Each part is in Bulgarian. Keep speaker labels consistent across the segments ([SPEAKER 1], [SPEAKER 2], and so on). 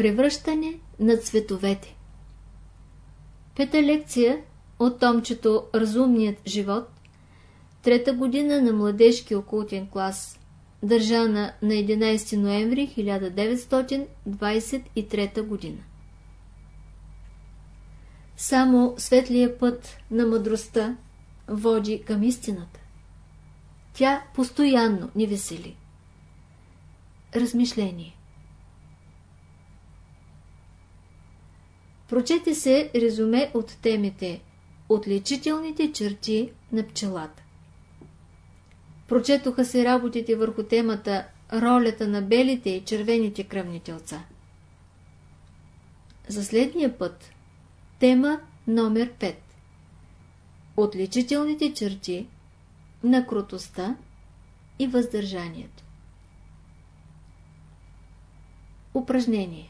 [SPEAKER 1] Превръщане на цветовете Пета лекция от томчето Разумният живот Трета година на младежки окултен клас Държана на 11 ноември 1923 година Само светлия път на мъдростта води към истината. Тя постоянно ни весели. Размишление Прочете се резюме от темите Отличителните черти на пчелата. Прочетоха се работите върху темата Ролята на белите и червените кръвни телца. За следния път тема номер 5 Отличителните черти на крутостта и въздържанието. Упражнение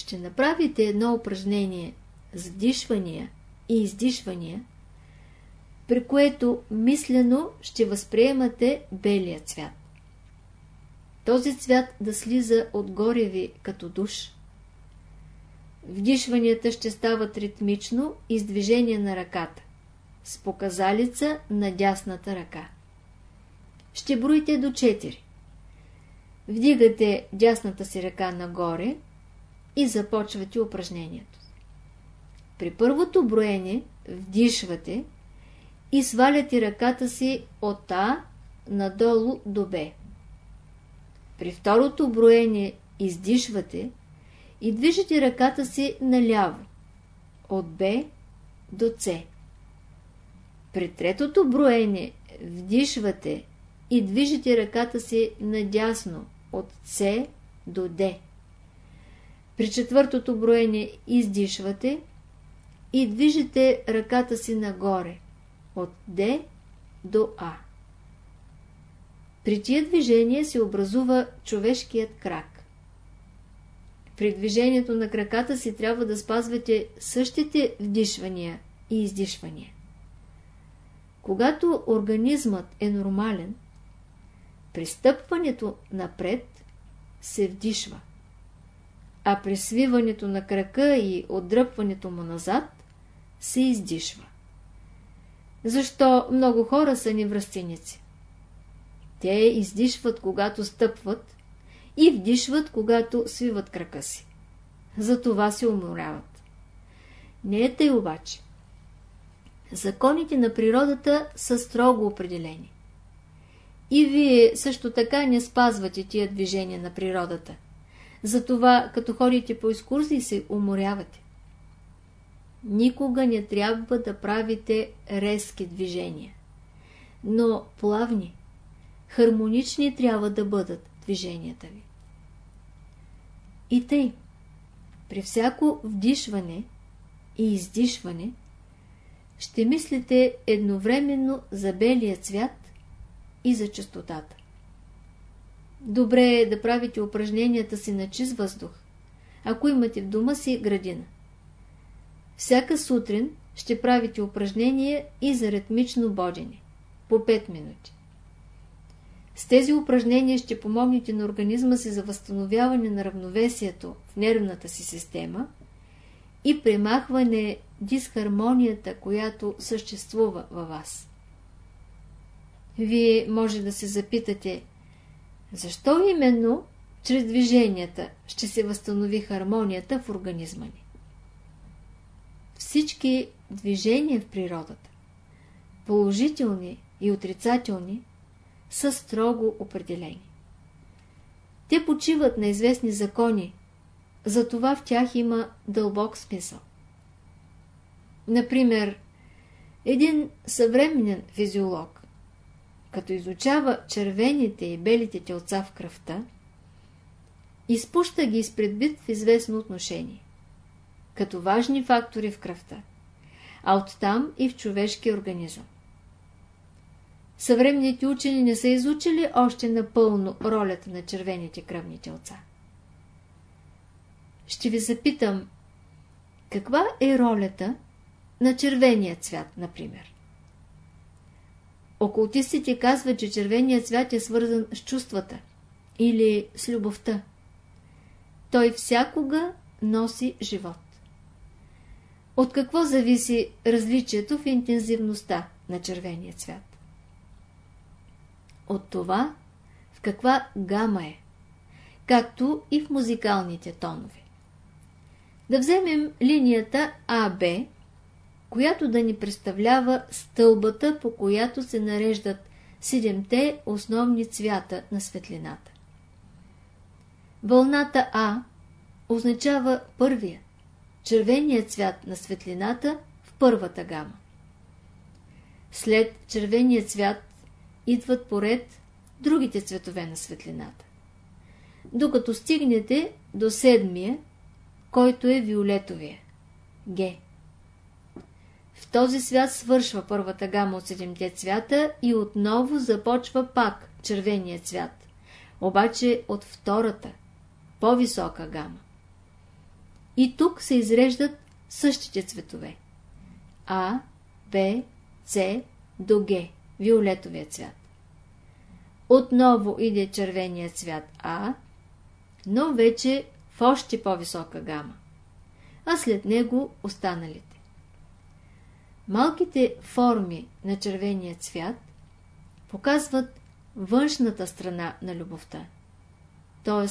[SPEAKER 1] ще направите едно упражнение с вдишвания и издишвания, при което мислено ще възприемате белия цвят. Този цвят да слиза отгоре ви като душ. Вдишванията ще стават ритмично и с движение на ръката, с показалица на дясната ръка. Ще броите до 4. Вдигате дясната си ръка нагоре – и започвате упражнението. При първото броене вдишвате и сваляте ръката си от А надолу до Б. При второто броене издишвате и движите ръката си наляво, от Б до С. При третото броене вдишвате и движите ръката си надясно, от С до Д. При четвъртото броене издишвате и движите ръката си нагоре, от Д до А. При тия движения се образува човешкият крак. При движението на краката си трябва да спазвате същите вдишвания и издишвания. Когато организмът е нормален, пристъпването напред се вдишва а при свиването на крака и отдръпването му назад се издишва. Защо много хора са невръстеници? Те издишват, когато стъпват и вдишват, когато свиват крака си. Затова се уморяват. Не е тъй обаче. Законите на природата са строго определени. И вие също така не спазвате тия движения на природата – затова, като ходите по екскурзии, се уморявате. Никога не трябва да правите резки движения. Но плавни, хармонични трябва да бъдат движенията ви. И тъй, при всяко вдишване и издишване, ще мислите едновременно за белия цвят и за чистотата. Добре е да правите упражненията си на чист въздух, ако имате в дома си градина. Всяка сутрин ще правите упражнения и за ритмично бодене. По 5 минути. С тези упражнения ще помогнете на организма си за възстановяване на равновесието в нервната си система и премахване дисхармонията, която съществува във вас. Вие може да се запитате – защо именно чрез движенията ще се възстанови хармонията в организма ни? Всички движения в природата, положителни и отрицателни, са строго определени. Те почиват на известни закони, затова в тях има дълбок смисъл. Например, един съвременен физиолог като изучава червените и белите телца в кръвта, изпуща ги из предбит в известно отношение, като важни фактори в кръвта, а оттам и в човешкия организъм. Съвременните учени не са изучили още напълно ролята на червените кръвни телца. Ще ви запитам, каква е ролята на червения цвят, например? Окултистите казват, че червеният цвят е свързан с чувствата или с любовта. той всякога носи живот. От какво зависи различието в интензивността на червения цвят? От това, в каква гама е, както и в музикалните тонове. Да вземем линията АБ, която да ни представлява стълбата, по която се нареждат седемте основни цвята на светлината. Вълната А означава първия, червения цвят на светлината в първата гама. След червения цвят идват поред другите цветове на светлината. Докато стигнете до седмия, който е виолетовия – Г. В този свят свършва първата гама от седемте цвята и отново започва пак червения цвят, обаче от втората, по-висока гама. И тук се изреждат същите цветове. А, Б, С до Г, виолетовия цвят. Отново иде червения цвят А, но вече в още по-висока гама, а след него останалите. Малките форми на червения цвят показват външната страна на любовта, т.е.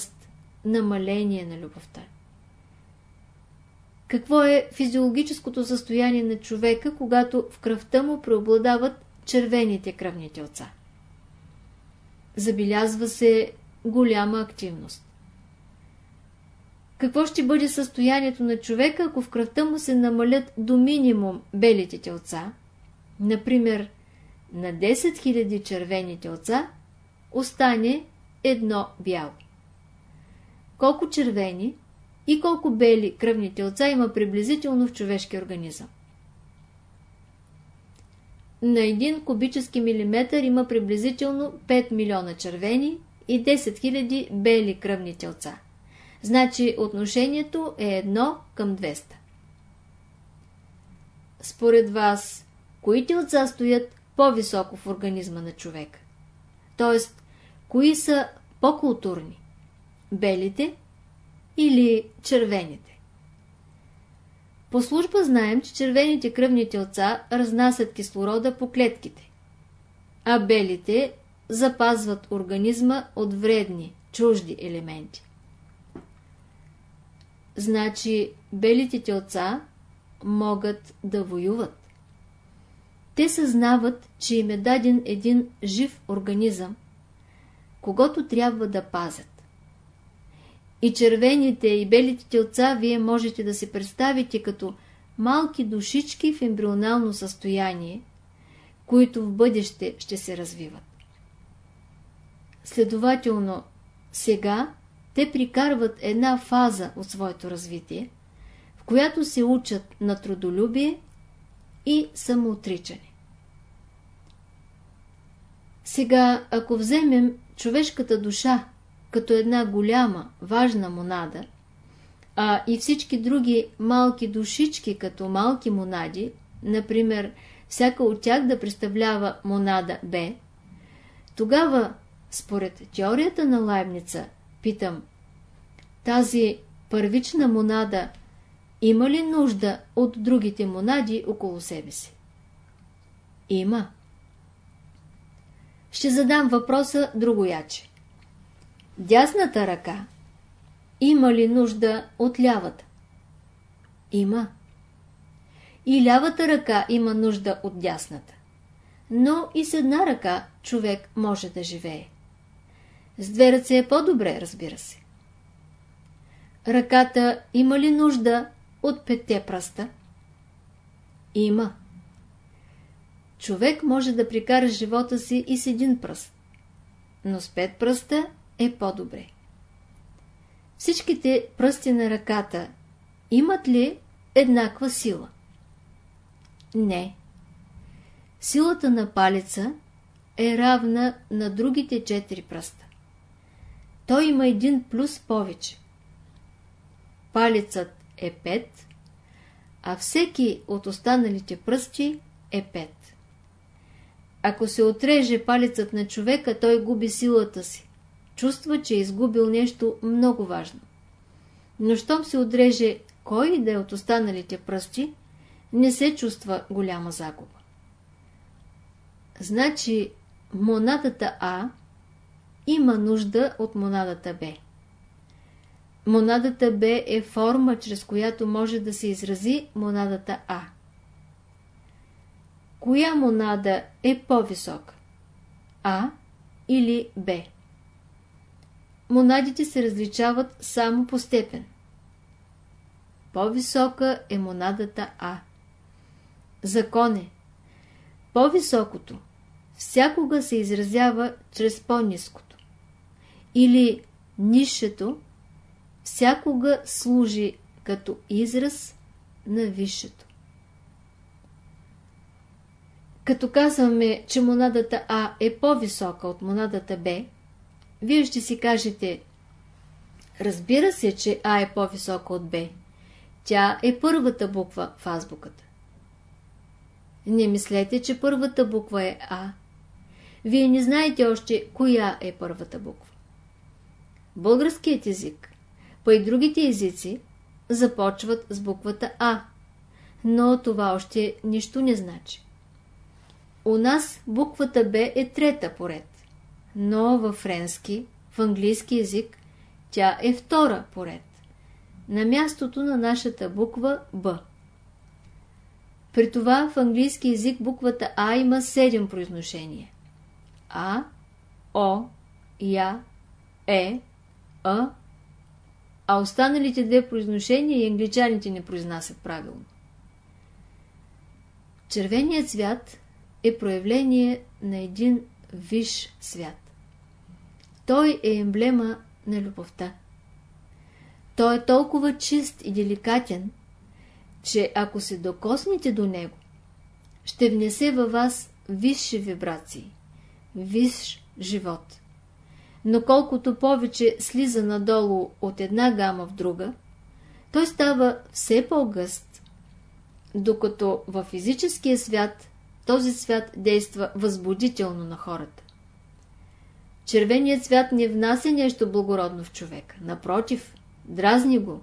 [SPEAKER 1] намаление на любовта. Какво е физиологическото състояние на човека, когато в кръвта му преобладават червените кръвни телца? Забелязва се голяма активност. Какво ще бъде състоянието на човека, ако в кръвта му се намалят до минимум белите телца? Например, на 10 000 червени телца остане едно бяло. Колко червени и колко бели кръвни телца има приблизително в човешки организъм? На 1 кубически милиметър има приблизително 5 милиона червени и 10 000 бели кръвни телца. Значи отношението е 1 към 200. Според вас, кои телца стоят по-високо в организма на човека? Тоест, кои са по-културни? Белите или червените? По служба знаем, че червените кръвни телца разнасят кислорода по клетките, а белите запазват организма от вредни, чужди елементи. Значи белите телца могат да воюват. Те съзнават, че им е даден един жив организъм, когато трябва да пазят. И червените и белите телца вие можете да се представите като малки душички в ембрионално състояние, които в бъдеще ще се развиват. Следователно, сега те прикарват една фаза от своето развитие, в която се учат на трудолюбие и самоотричане. Сега, ако вземем човешката душа като една голяма, важна монада, а и всички други малки душички като малки монади, например, всяка от тях да представлява монада Б, тогава, според теорията на Лайбница, питам, тази първична монада има ли нужда от другите монади около себе си? Има. Ще задам въпроса другояче. Дясната ръка има ли нужда от лявата? Има. И лявата ръка има нужда от дясната. Но и с една ръка човек може да живее. С две ръце е по-добре, разбира се. Ръката има ли нужда от петте пръста? Има. Човек може да прикара живота си и с един пръст, но с пет пръста е по-добре. Всичките пръсти на ръката имат ли еднаква сила? Не. Силата на палеца е равна на другите четири пръста. Той има един плюс повече. Палецът е 5, а всеки от останалите пръсти е 5. Ако се отреже палецът на човека, той губи силата си. Чувства, че е изгубил нещо много важно. но щом се отреже кой да е от останалите пръсти, не се чувства голяма загуба. Значи монадата А има нужда от монадата Б. Монадата Б е форма, чрез която може да се изрази монадата А. Коя монада е по-висока? А или Б? Монадите се различават само по степен. По-висока е монадата А. Закон е. По-високото всякога се изразява чрез по-низкото. Или нишето всякога служи като израз на висшето. Като казваме, че монадата А е по-висока от монадата Б, вие ще си кажете, разбира се, че А е по-висока от Б. Тя е първата буква в азбуката. Не мислете, че първата буква е А. Вие не знаете още коя е първата буква. Българският език, па и другите езици, започват с буквата А, но това още нищо не значи. У нас буквата Б е трета поред, но във френски, в английски език, тя е втора поред, на мястото на нашата буква Б. При това в английски език буквата А има 7 произношения. А, О, Я, Е, А, а останалите две произношения и англичаните не произнасят правилно. Червеният цвят е проявление на един виш свят. Той е емблема на любовта. Той е толкова чист и деликатен, че ако се докоснете до него, ще внесе във вас висши вибрации, висш живот. Но колкото повече слиза надолу от една гама в друга, той става все по-гъст, докато във физическия свят този свят действа възбудително на хората. Червеният цвят не внася нещо благородно в човека. Напротив, дразни го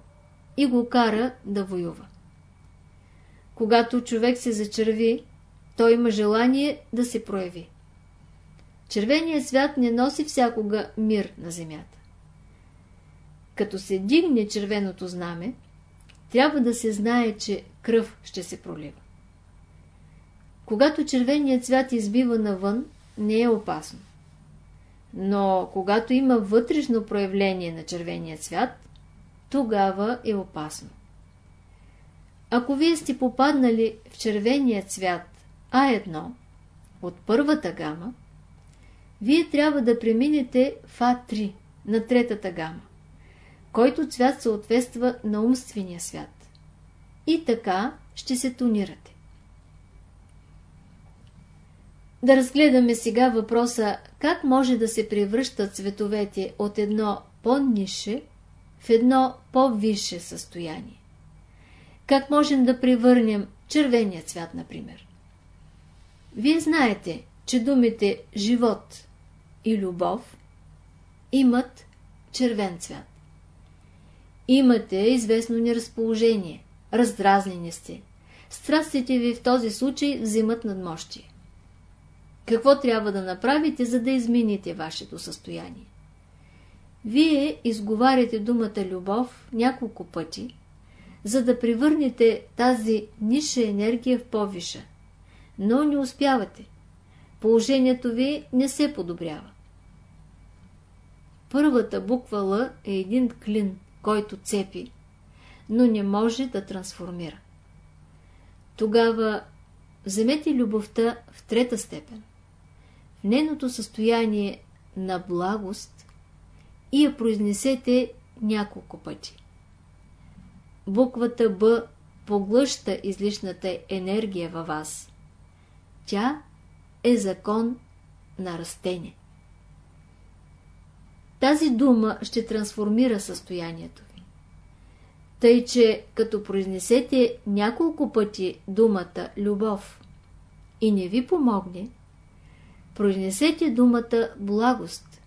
[SPEAKER 1] и го кара да воюва. Когато човек се зачерви, той има желание да се прояви. Червеният свят не носи всякога мир на земята. Като се дигне червеното знаме, трябва да се знае, че кръв ще се пролива. Когато червеният цвят избива навън, не е опасно. Но когато има вътрешно проявление на червения цвят, тогава е опасно. Ако вие сте попаднали в червения цвят А1 от първата гама, вие трябва да преминете в А3 на третата гама, който цвят съответства на умствения свят. И така ще се тонирате. Да разгледаме сега въпроса как може да се превръщат цветовете от едно по-нише в едно по-висше състояние. Как можем да превърнем червения цвят, например? Вие знаете, че думите живот и любов имат червен цвят. Имате известно неразположение, раздразнени сте. Страстите ви в този случай взимат надмощие. Какво трябва да направите, за да измените вашето състояние? Вие изговаряте думата любов няколко пъти, за да превърнете тази ниша енергия в повиша, но не успявате. Положението ви не се подобрява. Първата буква Л е един клин, който цепи, но не може да трансформира. Тогава вземете любовта в трета степен в нейното състояние на благост и я произнесете няколко пъти. Буквата Б поглъща излишната енергия във вас. Тя е закон на растение. Тази дума ще трансформира състоянието ви. Тъй, че като произнесете няколко пъти думата любов и не ви помогне, произнесете думата благост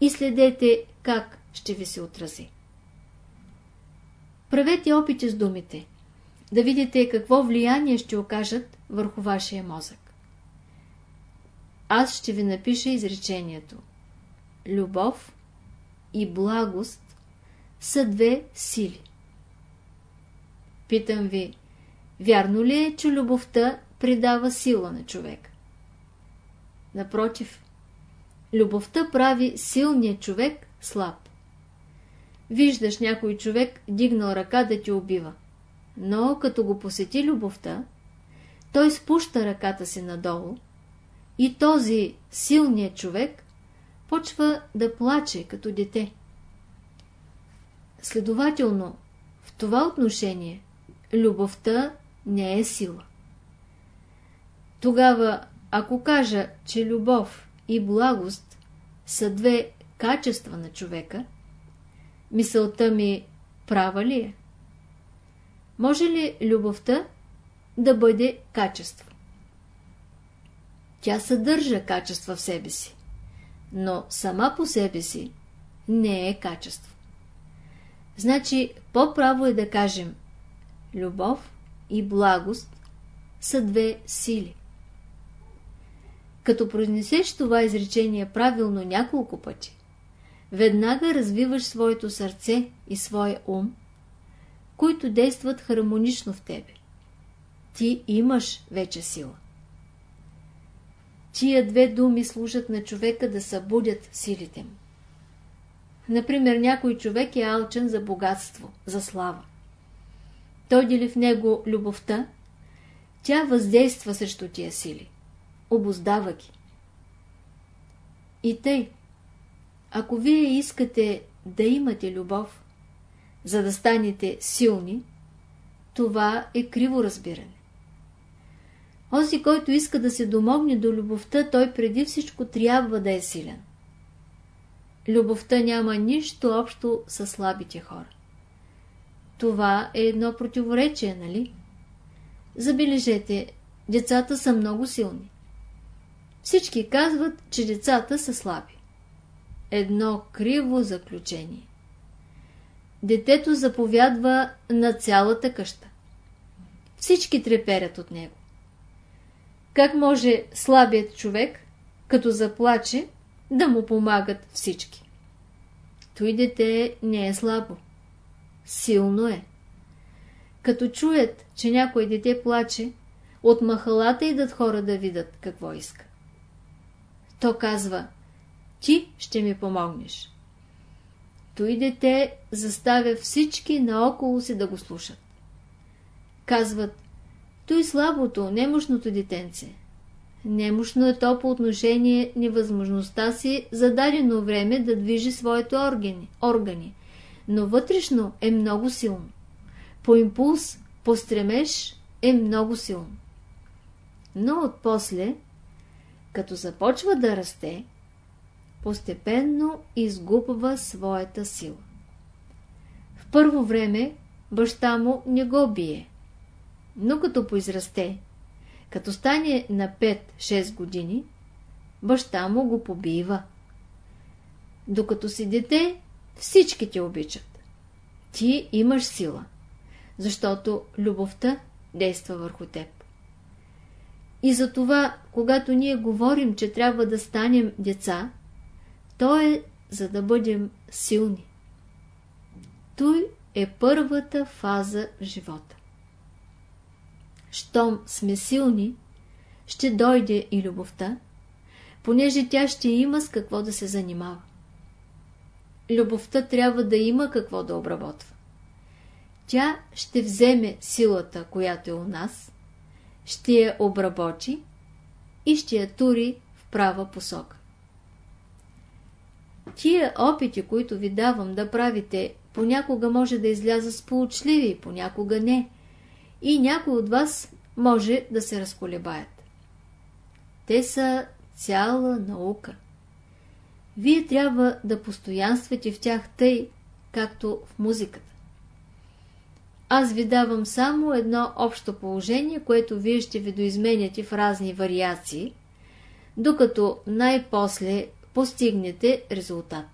[SPEAKER 1] и следете как ще ви се отрази. Правете опити с думите, да видите какво влияние ще окажат върху вашия мозък. Аз ще ви напиша изречението. Любов и благост са две сили. Питам ви, вярно ли е, че любовта придава сила на човек? Напротив, любовта прави силния човек слаб. Виждаш някой човек дигнал ръка да ти убива, но като го посети любовта, той спуща ръката си надолу и този силният човек почва да плаче като дете. Следователно, в това отношение любовта не е сила. Тогава, ако кажа, че любов и благост са две качества на човека, мисълта ми права ли е? Може ли любовта да бъде качество? Тя съдържа качества в себе си, но сама по себе си не е качество. Значи, по-право е да кажем любов и благост са две сили. Като произнесеш това изречение правилно няколко пъти, веднага развиваш своето сърце и своя ум, които действат хармонично в тебе. Ти имаш вече сила. Тия две думи служат на човека да събудят силите му. Например, някой човек е алчен за богатство, за слава. Той дели в него любовта, тя въздейства срещу тия сили, обоздава ги. И тъй, ако вие искате да имате любов, за да станете силни, това е криво разбиране. Ози, който иска да се домогне до любовта, той преди всичко трябва да е силен. Любовта няма нищо общо с слабите хора. Това е едно противоречие, нали? Забележете, децата са много силни. Всички казват, че децата са слаби. Едно криво заключение. Детето заповядва на цялата къща. Всички треперят от него. Как може слабият човек, като заплаче, да му помагат всички? Той дете не е слабо. Силно е. Като чуят, че някой дете плаче, от махалата идат хора да видят какво иска. То казва, ти ще ми помогнеш. Той дете заставя всички наоколо си да го слушат. Казват, той слабото, немощното детенце. Немощно е то по отношение невъзможността си за дадено време да движи своите органи, органи, но вътрешно е много силно. По импулс, по стремеж е много силно. Но отпосле, като започва да расте, постепенно изгубва своята сила. В първо време баща му не го бие, но като поизрасте, като стане на 5-6 години, баща му го побива. Докато си дете, всички те обичат. Ти имаш сила, защото любовта действа върху теб. И затова, когато ние говорим, че трябва да станем деца, то е за да бъдем силни. Той е първата фаза в живота. Щом сме силни, ще дойде и любовта, понеже тя ще има с какво да се занимава. Любовта трябва да има какво да обработва. Тя ще вземе силата, която е у нас, ще я обработи и ще я тури в права посока. Тия опити, които ви давам да правите, понякога може да изляза сполучливи, понякога не. И някои от вас може да се разколебаят. Те са цяла наука. Вие трябва да постоянствате в тях тъй, както в музиката. Аз ви давам само едно общо положение, което вие ще ви доизменяте в разни вариации, докато най-после постигнете резултат.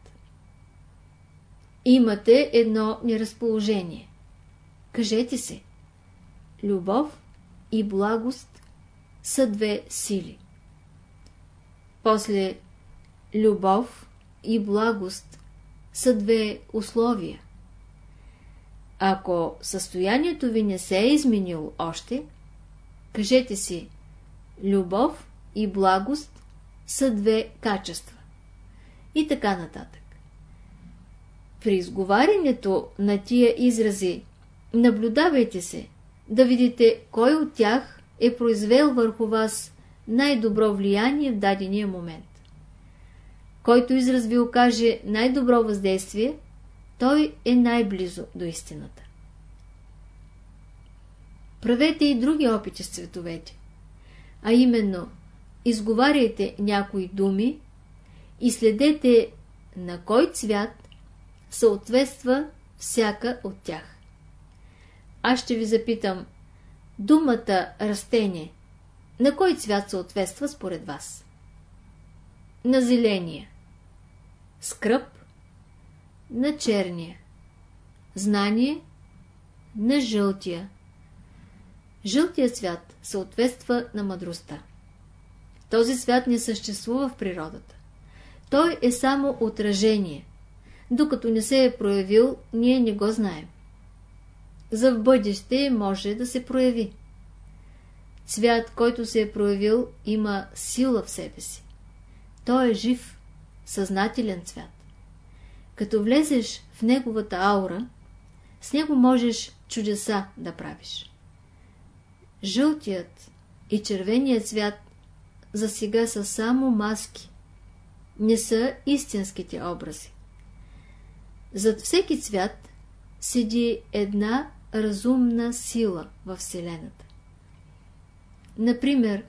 [SPEAKER 1] Имате едно неразположение. кажете се. Любов и благост са две сили. После любов и благост са две условия. Ако състоянието ви не се е изменило още, кажете си, любов и благост са две качества. И така нататък. При изговарянето на тия изрази наблюдавайте се, да видите кой от тях е произвел върху вас най-добро влияние в дадения момент. Който израз ви окаже най-добро въздействие, той е най-близо до истината. Правете и други опити с цветовете, а именно изговаряйте някои думи и следете на кой цвят съответства всяка от тях. Аз ще ви запитам, думата растение, на кой цвят съответства според вас? На зеления. Скръп. На черния. Знание. На жълтия. Жълтия цвят съответства на мъдростта. Този свят не съществува в природата. Той е само отражение. Докато не се е проявил, ние не го знаем. За в бъдеще може да се прояви. Цвят, който се е проявил, има сила в себе си. Той е жив, съзнателен цвят. Като влезеш в неговата аура, с него можеш чудеса да правиш. Жълтият и червеният цвят за сега са само маски, не са истинските образи. Зад всеки цвят седи една разумна сила във Вселената. Например,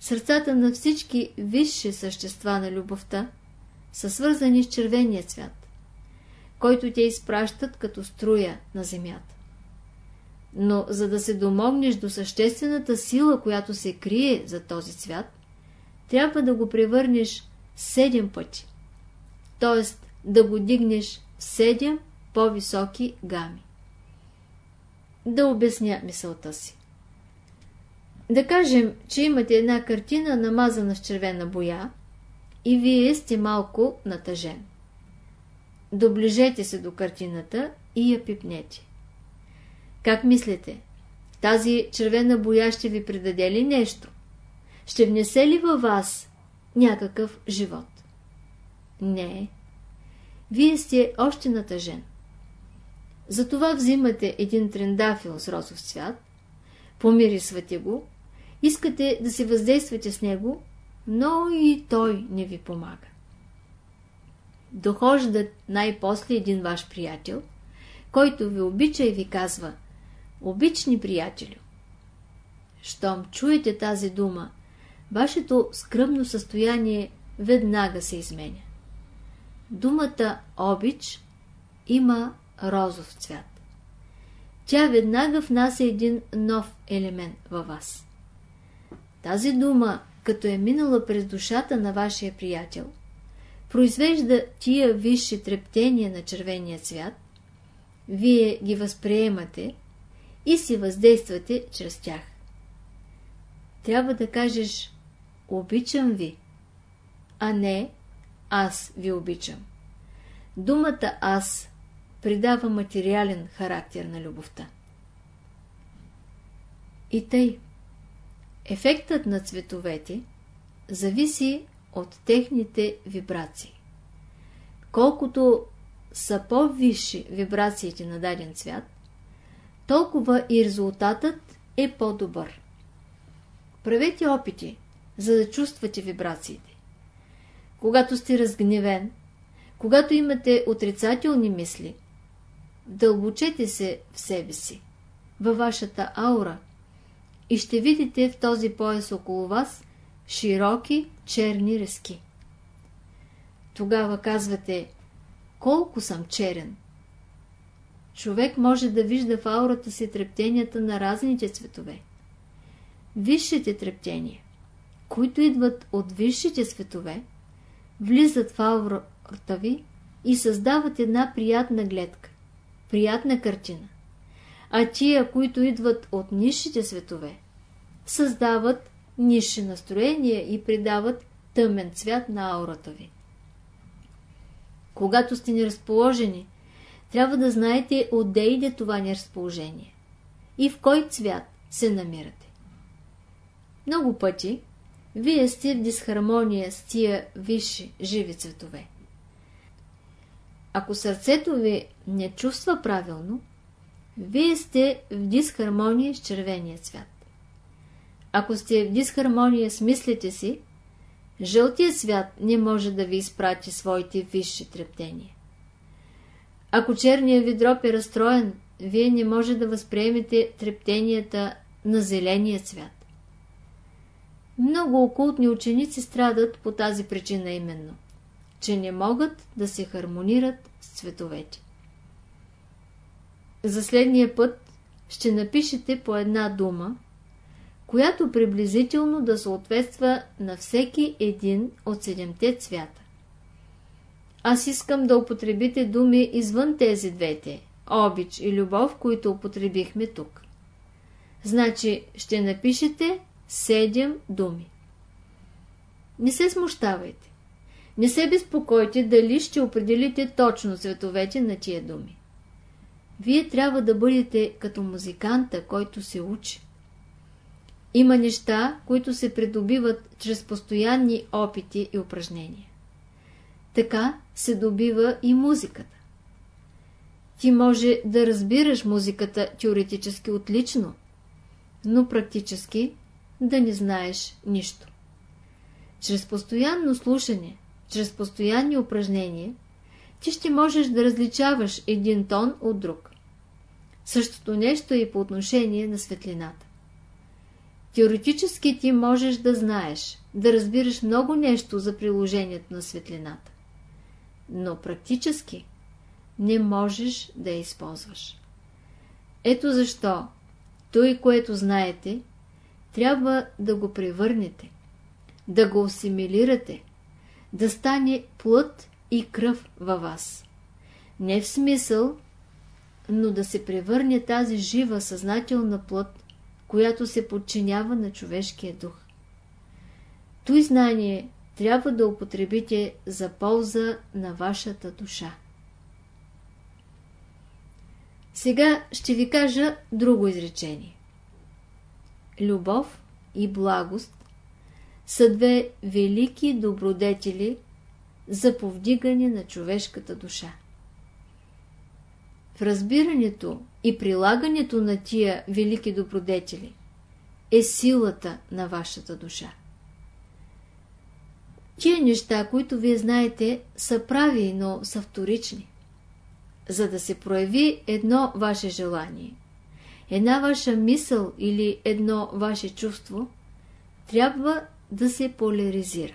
[SPEAKER 1] сърцата на всички висши същества на любовта са свързани с червения цвят, който те изпращат като струя на земята. Но за да се домогнеш до съществената сила, която се крие за този цвят, трябва да го превърнеш седем пъти, т.е. да го дигнеш в седем по-високи гами. Да обясня мисълта си. Да кажем, че имате една картина намазана с червена боя и вие сте малко натъжен. Доближете се до картината и я пипнете. Как мислите? Тази червена боя ще ви придаде ли нещо? Ще внесе ли във вас някакъв живот? Не. Вие сте още натъжен. Затова взимате един трендафил с розов цвят, помирисвате го, искате да се въздействате с него, но и той не ви помага. Дохожда най-после един ваш приятел, който ви обича и ви казва «Обични приятелю». Щом чуете тази дума, вашето скръмно състояние веднага се изменя. Думата обич има розов цвят. Тя веднага внася един нов елемент във вас. Тази дума, като е минала през душата на вашия приятел, произвежда тия висши трептения на червения цвят, вие ги възприемате и си въздействате чрез тях. Трябва да кажеш «Обичам ви», а не «Аз ви обичам». Думата «Аз» придава материален характер на любовта. И тъй, ефектът на цветовете зависи от техните вибрации. Колкото са по-висши вибрациите на даден цвят, толкова и резултатът е по-добър. Правете опити, за да чувствате вибрациите. Когато сте разгневен, когато имате отрицателни мисли, дълбочете се в себе си, във вашата аура и ще видите в този пояс около вас широки черни резки. Тогава казвате, колко съм черен. Човек може да вижда в аурата си трептенията на разните цветове. Висшите трептения, които идват от висшите цветове, влизат в аурата ви и създават една приятна гледка приятна картина. а тия, които идват от нишите светове, създават ниши настроения и придават тъмен цвят на аурата ви. Когато сте неразположени, трябва да знаете отде иде това неразположение и в кой цвят се намирате. Много пъти вие сте в дисхармония с тия висши, живи цветове. Ако сърцето ви не чувства правилно, вие сте в дисхармония с червения цвят. Ако сте в дисхармония с мислите си, жълтия свят не може да ви изпрати своите висши трептения. Ако черният ви дроп е разстроен, вие не може да възприемете трептенията на зеления цвят. Много окултни ученици страдат по тази причина именно, че не могат да се хармонират с цветовете. За следния път ще напишете по една дума, която приблизително да съответства на всеки един от седемте цвята. Аз искам да употребите думи извън тези двете – обич и любов, които употребихме тук. Значи ще напишете седем думи. Не се смущавайте. Не се безпокойте дали ще определите точно цветовете на тия думи. Вие трябва да бъдете като музиканта, който се учи. Има неща, които се придобиват чрез постоянни опити и упражнения. Така се добива и музиката. Ти може да разбираш музиката теоретически отлично, но практически да не знаеш нищо. Чрез постоянно слушане, чрез постоянни упражнения, ти ще можеш да различаваш един тон от друг. Същото нещо е и по отношение на светлината. Теоретически ти можеш да знаеш, да разбираш много нещо за приложението на светлината. Но практически не можеш да я използваш. Ето защо той, което знаете, трябва да го превърнете, да го асимилирате, да стане плът и кръв във вас. Не в смисъл, но да се превърне тази жива съзнателна плът, която се подчинява на човешкия дух. Той знание трябва да употребите за полза на вашата душа. Сега ще ви кажа друго изречение. Любов и благост са две велики добродетели за повдигане на човешката душа. В разбирането и прилагането на тия велики добродетели е силата на вашата душа. Тия неща, които вие знаете, са прави, но са вторични. За да се прояви едно ваше желание, една ваша мисъл или едно ваше чувство, трябва да се поляризира.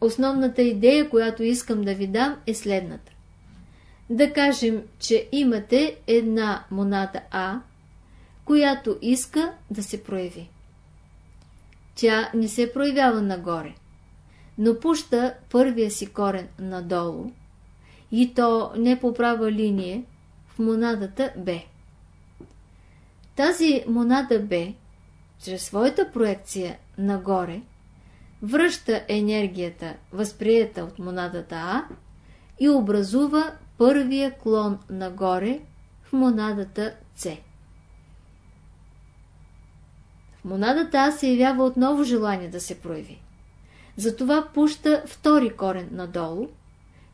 [SPEAKER 1] Основната идея, която искам да ви дам е следната. Да кажем, че имате една монада А, която иска да се прояви. Тя не се проявява нагоре, но пуща първия си корен надолу и то не по права линия в монадата Б. Тази монада Б, чрез своята проекция нагоре, връща енергията, възприета от монадата А и образува първия клон нагоре в монадата С. В монадата А се явява отново желание да се прояви. Затова пуща втори корен надолу,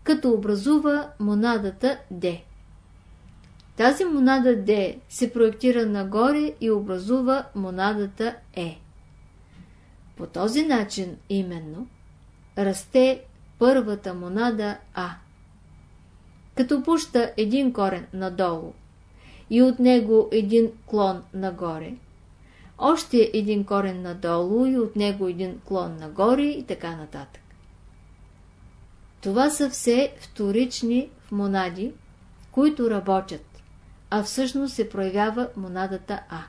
[SPEAKER 1] като образува монадата Д. Тази монада D се проектира нагоре и образува монадата E. По този начин именно расте първата монада А. Като пуща един корен надолу и от него един клон нагоре, още един корен надолу и от него един клон нагоре и така нататък. Това са все вторични в монади, които работят а всъщност се проявява монадата А.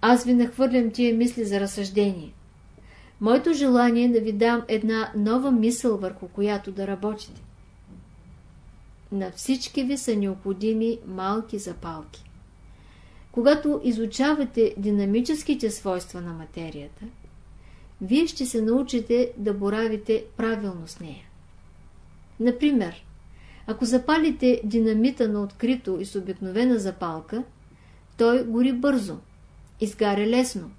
[SPEAKER 1] Аз ви нахвърлям тия мисли за разсъждение. Моето желание е да ви дам една нова мисъл, върху която да работите. на всички ви са необходими малки запалки. Когато изучавате динамическите свойства на материята, вие ще се научите да боравите правилно с нея. Например, ако запалите динамита на открито и с обикновена запалка, той гори бързо, изгаря лесно,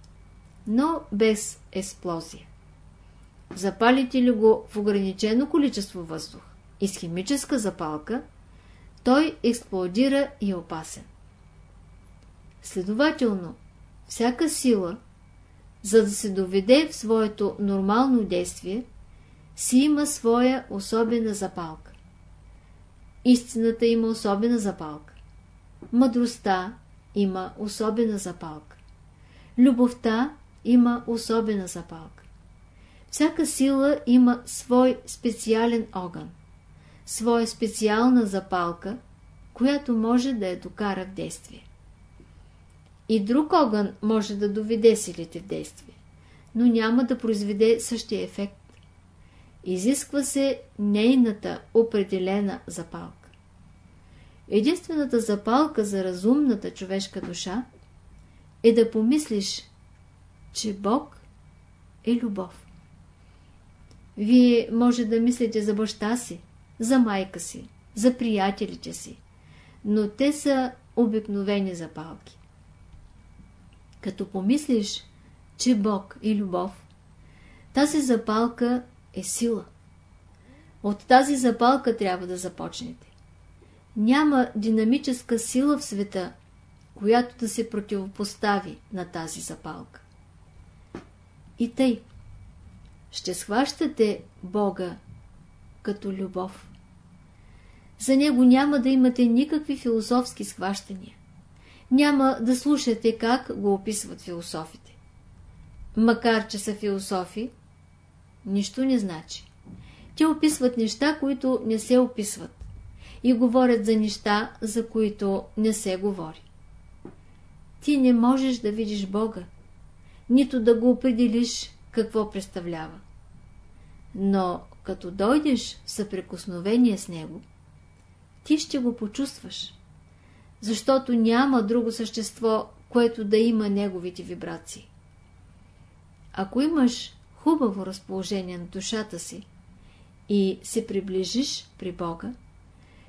[SPEAKER 1] но без експлозия. Запалите ли го в ограничено количество въздух и с химическа запалка, той експлодира и е опасен. Следователно, всяка сила, за да се доведе в своето нормално действие, си има своя особена запалка. Истината има особена запалка. Мъдростта има особена запалка. Любовта има особена запалка. Всяка сила има свой специален огън, своя специална запалка, която може да я докара в действие. И друг огън може да доведе силите в действие, но няма да произведе същия ефект. Изисква се нейната определена запалка. Единствената запалка за разумната човешка душа е да помислиш, че Бог е любов. Вие може да мислите за баща си, за майка си, за приятелите си, но те са обикновени запалки. Като помислиш, че Бог е любов, тази запалка е сила. От тази запалка трябва да започнете. Няма динамическа сила в света, която да се противопостави на тази запалка. И тъй, ще схващате Бога като любов. За Него няма да имате никакви философски схващания. Няма да слушате как го описват философите. Макар, че са философи, нищо не значи. Те описват неща, които не се описват и говорят за неща, за които не се говори. Ти не можеш да видиш Бога, нито да го определиш какво представлява. Но като дойдеш в съприкосновение с Него, ти ще го почувстваш, защото няма друго същество, което да има неговите вибрации. Ако имаш хубаво разположение на душата си и се приближиш при Бога,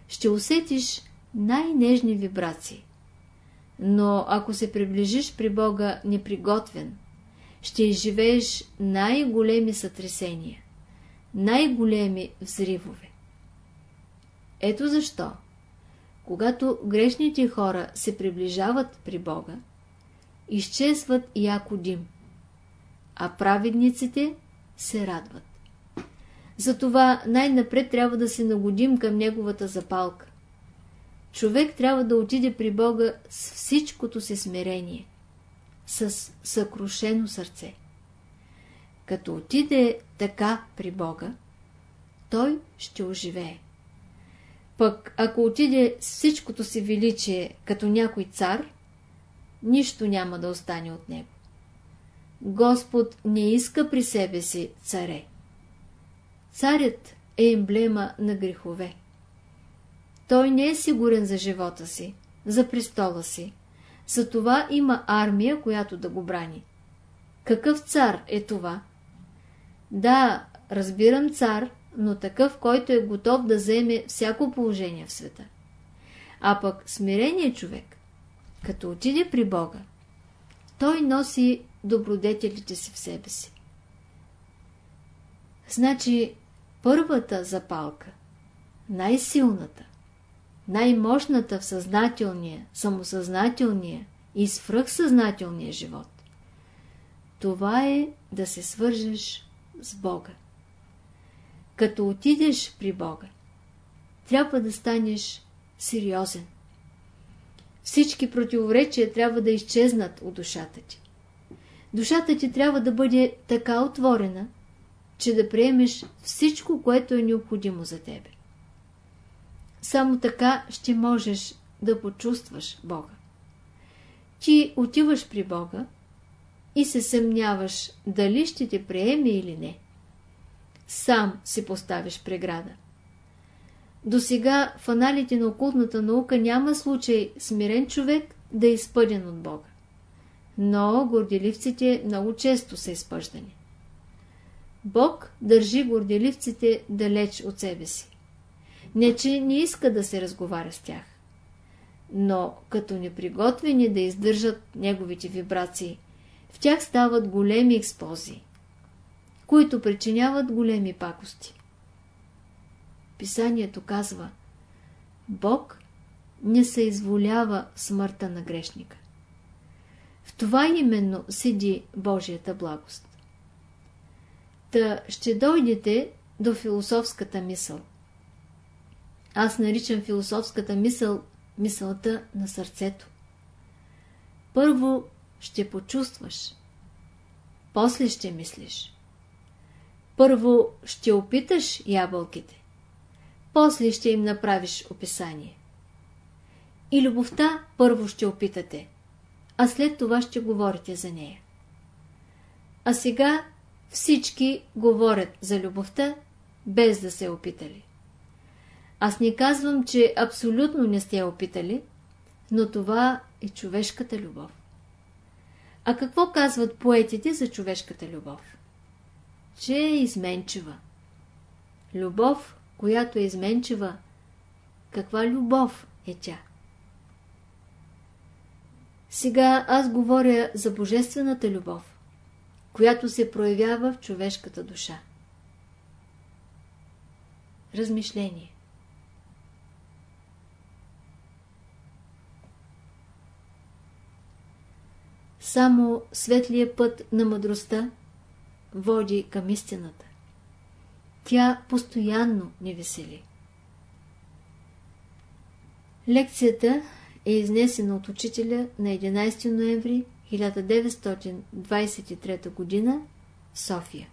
[SPEAKER 1] ще усетиш най-нежни вибрации. Но ако се приближиш при Бога неприготвен, ще изживееш най-големи сътресения, най-големи взривове. Ето защо, когато грешните хора се приближават при Бога, изчезват яко дим, а праведниците се радват. Затова най-напред трябва да се нагодим към неговата запалка. Човек трябва да отиде при Бога с всичкото си смирение, с съкрушено сърце. Като отиде така при Бога, той ще оживее. Пък ако отиде с всичкото си величие като някой цар, нищо няма да остане от него. Господ не иска при себе си царе. Царят е емблема на грехове. Той не е сигурен за живота си, за престола си. Затова има армия, която да го брани. Какъв цар е това? Да, разбирам цар, но такъв, който е готов да вземе всяко положение в света. А пък смирение човек, като отиде при Бога, той носи добродетелите си в себе си. Значи, първата запалка, най-силната, най-мощната в съзнателния, самосъзнателния и свръхсъзнателния живот, това е да се свържеш с Бога. Като отидеш при Бога, трябва да станеш сериозен. Всички противоречия трябва да изчезнат от душата ти. Душата ти трябва да бъде така отворена, че да приемеш всичко, което е необходимо за тебе. Само така ще можеш да почувстваш Бога. Ти отиваш при Бога и се съмняваш дали ще те приеме или не. Сам си поставиш преграда. До сега в аналите на окултната наука няма случай смирен човек да е изпъден от Бога. Но горделивците много често са изпъждани. Бог държи горделивците далеч от себе си. Не, че не иска да се разговаря с тях. Но като неприготвени да издържат неговите вибрации, в тях стават големи експлозии, които причиняват големи пакости. Писанието казва Бог не се изволява смъртта на грешника. Това именно седи Божията благост. Та ще дойдете до философската мисъл. Аз наричам философската мисъл мисълта на сърцето. Първо ще почувстваш, после ще мислиш. Първо ще опиташ ябълките, после ще им направиш описание. И любовта първо ще опитате, а след това ще говорите за нея. А сега всички говорят за любовта, без да се опитали. Аз не казвам, че абсолютно не сте опитали, но това е човешката любов. А какво казват поетите за човешката любов? Че е изменчива. Любов, която е изменчива, каква любов е тя? Сега аз говоря за божествената любов, която се проявява в човешката душа. Размишление Само светлия път на мъдростта води към истината. Тя постоянно ни весели. Лекцията е изнесена от учителя на 11 ноември 1923 г. София.